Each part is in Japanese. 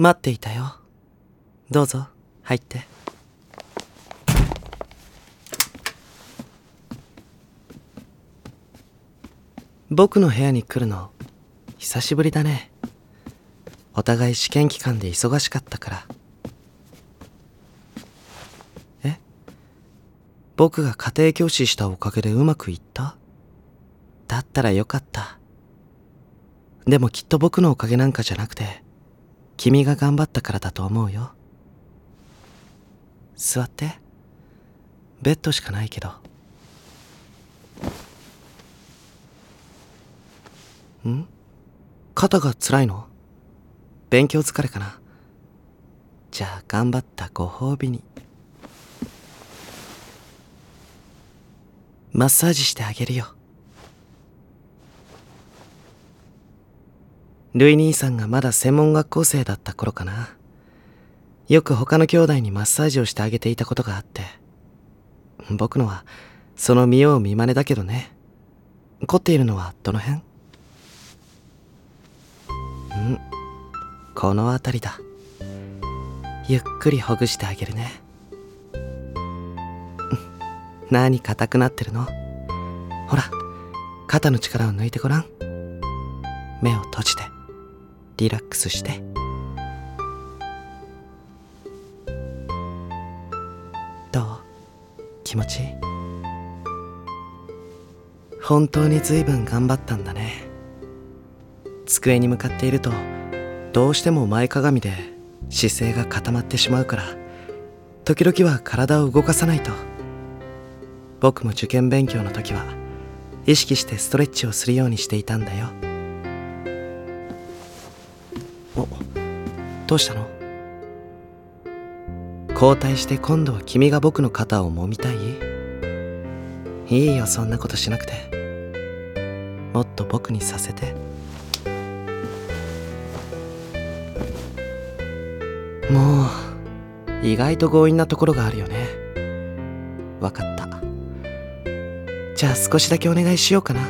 待っていたよ。どうぞ入って。僕の部屋に来るの久しぶりだね。お互い試験期間で忙しかったから。え？僕が家庭教師したおかげでうまくいった？だったらよかった。でもきっと僕のおかげなんかじゃなくて君が頑張ったからだと思うよ。座って。ベッドしかないけど。ん？肩が辛いの？勉強疲れかな？じゃあ頑張ったご褒美に。マッサージしてあげるよ。ルイ兄さんがまだ専門学校生だった頃かな。よく他の兄弟にマッサージをしてあげていたことがあって。僕のはその見よう見まねだけどね。凝っているのはどの辺？ん。この辺りだ。ゆっくりほぐしてあげるね。何硬くなってるの？ほら肩の力を抜いてごらん。目を閉じて。リラックスして。どう？気持ち本当に随分頑張ったんだね。机に向かっているとどうしても前かがみで姿勢が固まってしまうから時々は体を動かさないと。僕も受験勉強の時は意識してストレッチをするようにしていたんだよ。どうしたの？交代して今度は君が僕の肩を揉みたい？いいよそんなことしなくて。もっと僕にさせて。もう意外と強引なところがあるよね。分かった。じゃあ少しだけお願いしようかな。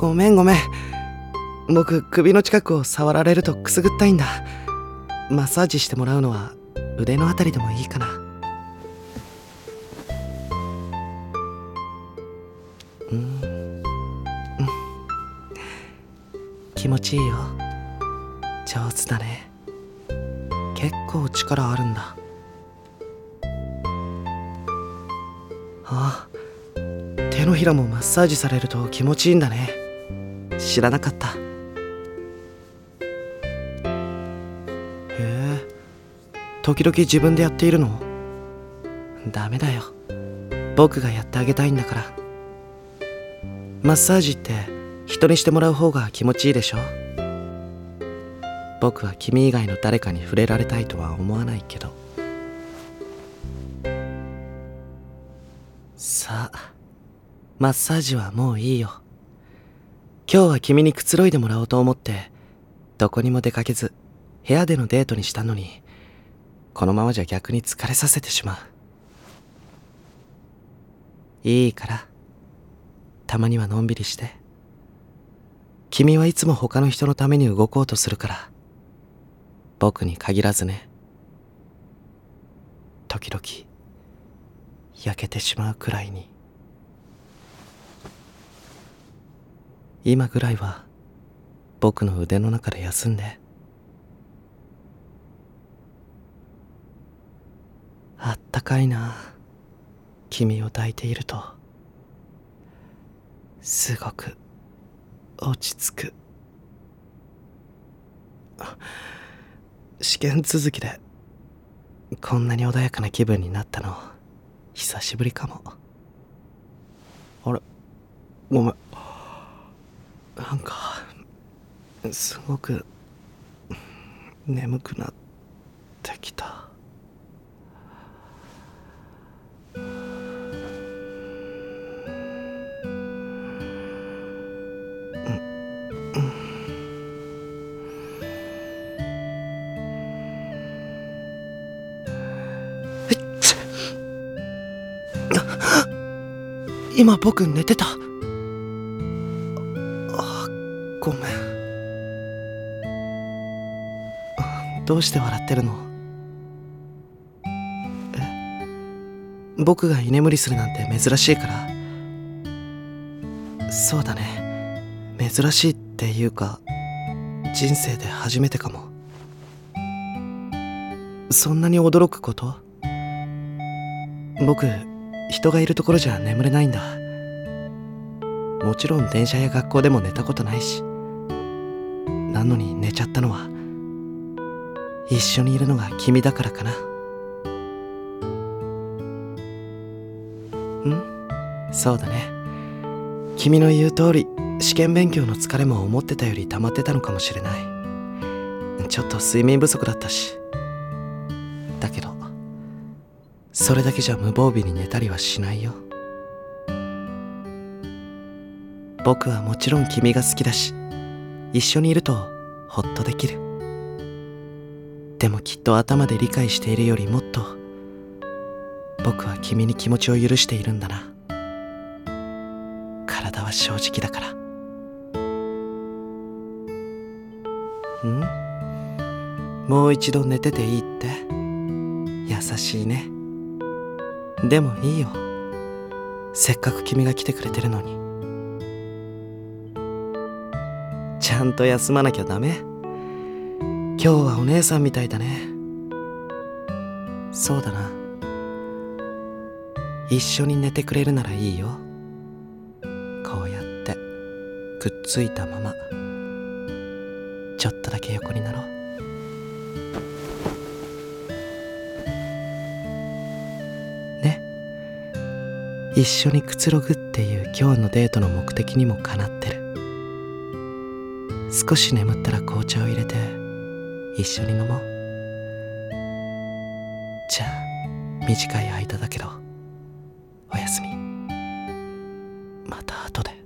ごめんごめん。僕首の近くを触られるとくすぐったいんだ。マッサージしてもらうのは腕のあたりでもいいかな。うん。気持ちいいよ。上手だね。結構力あるんだ。あ。手のひらもマッサージされると気持ちいいんだね。知らなかった。へえ。時々自分でやっているの？ダメだよ。僕がやってあげたいんだから。マッサージって人にしてもらう方が気持ちいいでしょ？僕は君以外の誰かに触れられたいとは思わないけど。さあマッサージはもういいよ。今日は君にくつろいでもらおうと思ってどこにも出かけず部屋でのデートにしたのにこのままじゃ逆に疲れさせてしまう。いいからたまにはのんびりして。君はいつも他の人のために動こうとするから僕に限らずね。時々焼けてしまうくらいに。今ぐらいは僕の腕の中で休んで。あったかいな君を抱いていると。すごく落ち着く。試験続きでこんなに穏やかな気分になったの久しぶりかも。あれ？ごめん。なんかすごく眠くなってきた。今僕寝てた。ごめん。どうして笑ってるの？え？僕が居眠りするなんて珍しいから？そうだね。珍しいっていうか人生で初めてかも。そんなに驚くこと？僕人がいるところじゃ眠れないんだ。もちろん電車や学校でも寝たことないし。なのに寝ちゃったのは一緒にいるのが君だからかな。うん？そうだね。君の言う通り試験勉強の疲れも思ってたより溜まってたのかもしれない。ちょっと睡眠不足だったし。だけどそれだけじゃ無防備に寝たりはしないよ。僕はもちろん君が好きだし一緒にいるとほっとできる。でもきっと頭で理解しているよりもっと僕は君に気持ちを許しているんだな。体は正直だから。ん？もう一度寝てていいって？優しいね。でもいいよ。せっかく君が来てくれてるのに。ちゃんと休まなきゃダメ。今日はお姉さんみたいだね。そうだな。一緒に寝てくれるならいいよ。こうやってくっついたまま。ちょっとだけ横になろう。ね。一緒にくつろぐっていう今日のデートの目的にもかなってる。少し眠ったら紅茶を入れて一緒に飲もう。じゃあ短い間だけどおやすみ。また後で。